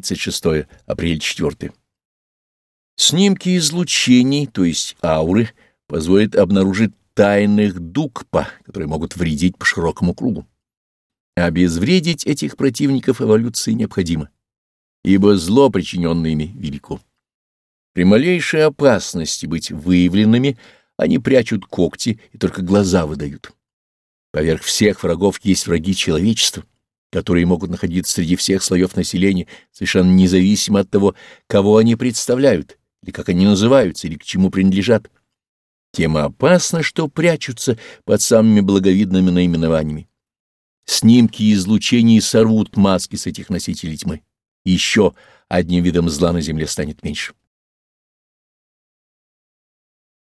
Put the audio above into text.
36 апрель 4. Снимки излучений, то есть ауры, позволят обнаружить тайных дукпа, которые могут вредить по широкому кругу. Обезвредить этих противников эволюции необходимо, ибо зло, причиненное ими, велико. При малейшей опасности быть выявленными они прячут когти и только глаза выдают. Поверх всех врагов есть враги человечества, которые могут находиться среди всех слоев населения, совершенно независимо от того, кого они представляют, или как они называются, или к чему принадлежат. Тем опасно, что прячутся под самыми благовидными наименованиями. Снимки излучений сорвут маски с этих носителей тьмы. Еще одним видом зла на земле станет меньше.